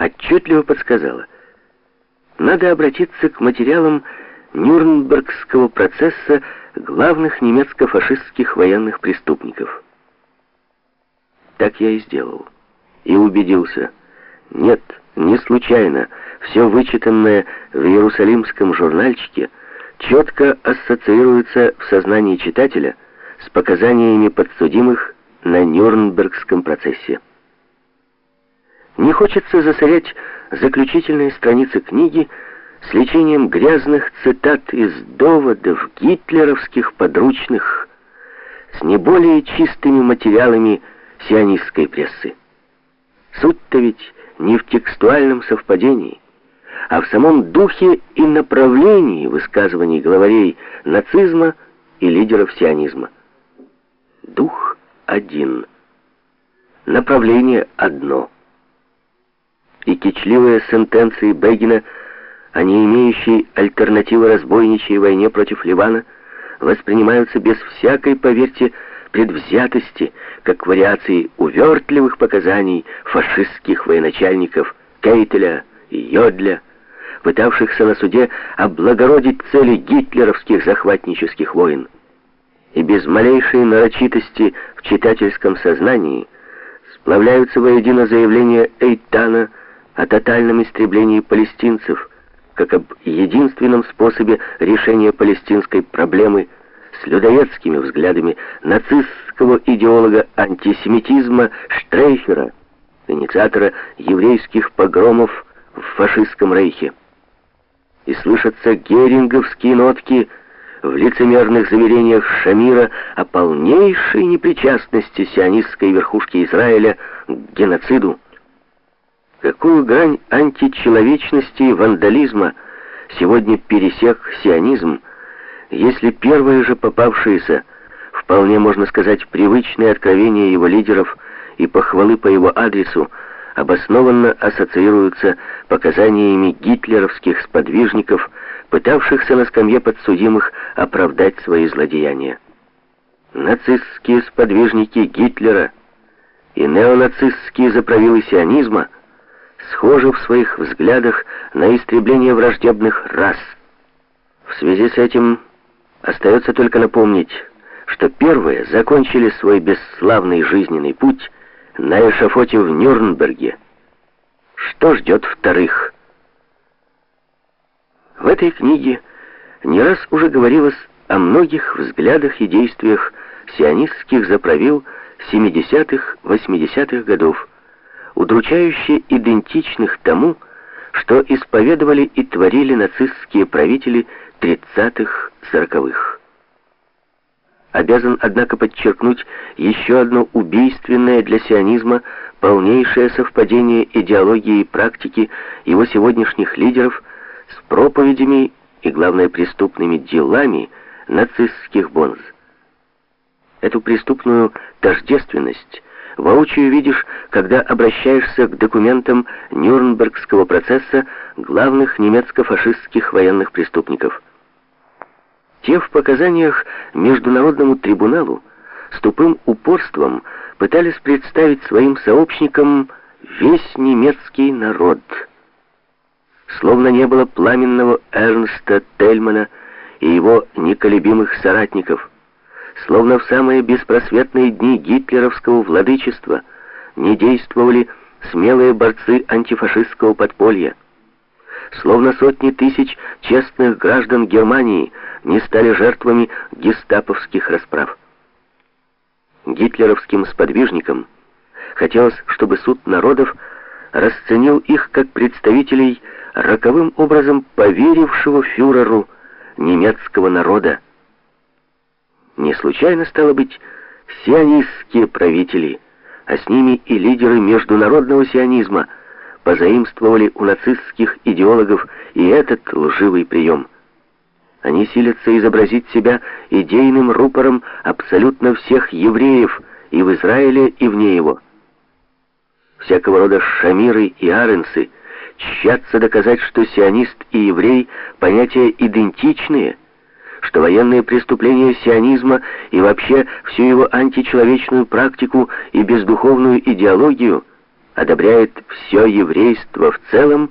отчетливо подсказала. Надо обратиться к материалам Нюрнбергского процесса главных немецко-фашистских военных преступников. Так я и сделал. И убедился. Нет, не случайно. Все вычитанное в Иерусалимском журнальчике четко ассоциируется в сознании читателя с показаниями подсудимых на Нюрнбергском процессе. Не хочется засорять заключительные страницы книги с лечением грязных цитат из доводов гитлеровских подручных с не более чистыми материалами сионистской прессы. Суть-то ведь не в текстуальном совпадении, а в самом духе и направлении высказываний главарей нацизма и лидеров сионизма. Дух один, направление одно. И кичливые сентенции Бегина о не имеющей альтернативы разбойничьей войне против Ливана воспринимаются без всякой, поверьте, предвзятости, как вариации увертливых показаний фашистских военачальников Кейтеля и Йодля, пытавшихся на суде облагородить цели гитлеровских захватнических войн. И без малейшей нарочитости в читательском сознании сплавляются воедино заявления Эйтана о тотальном истреблении палестинцев, как об единственном способе решения палестинской проблемы – с людоедскими взглядами нацистского идеолога антисемитизма Штрейхера, инициатора еврейских погромов в фашистском рейхе. И слышатся геринговские нотки в лицемерных заверениях Шамира о полнейшей непричастности сионистской верхушки Израиля к геноциду. Какую грань античеловечности и вандализма сегодня пересек сионизм, если первые же попавшиеся, вполне можно сказать, привычные откровения его лидеров и похвалы по его адресу, обоснованно ассоциируются показаниями гитлеровских сподвижников, пытавшихся на скамье подсудимых оправдать свои злодеяния. Нацистские сподвижники Гитлера и неонацистские заправилы сионизма схожи в своих взглядах на истребление враждебных рас. В связи с этим Остается только напомнить, что первые закончили свой бесславный жизненный путь на эшафоте в Нюрнберге. Что ждет вторых? В этой книге не раз уже говорилось о многих взглядах и действиях сионистских заправил 70-х, 80-х годов, удручающе идентичных тому, что исповедовали и творили нацистские правители 30-х, 40-х. Обязан, однако, подчеркнуть еще одно убийственное для сионизма полнейшее совпадение идеологии и практики его сегодняшних лидеров с проповедями и, главное, преступными делами нацистских бонз. Эту преступную тождественность воочию видишь, когда обращаешься к документам Нюрнбергского процесса главных немецко-фашистских военных преступников – те в показаниях Международному трибуналу с тупым упорством пытались представить своим сообщникам весь немецкий народ. Словно не было пламенного Эрнста Тельмана и его неколебимых соратников, словно в самые беспросветные дни гитлеровского владычества не действовали смелые борцы антифашистского подполья словно сотни тысяч честных граждан Германии не стали жертвами гестаповских расправ. Гитлеровским сподвижникам хотелось, чтобы суд народов расценил их как представителей роковым образом поверившего фюреру немецкого народа. Не случайно, стало быть, сионистские правители, а с ними и лидеры международного сионизма – позаимствовали у нацистских идеологов и этот лживый прием. Они силятся изобразить себя идейным рупором абсолютно всех евреев и в Израиле, и вне его. Всякого рода шамиры и аренсы тщатся доказать, что сионист и еврей — понятия идентичные, что военные преступления сионизма и вообще всю его античеловечную практику и бездуховную идеологию — одобряет все еврейство в целом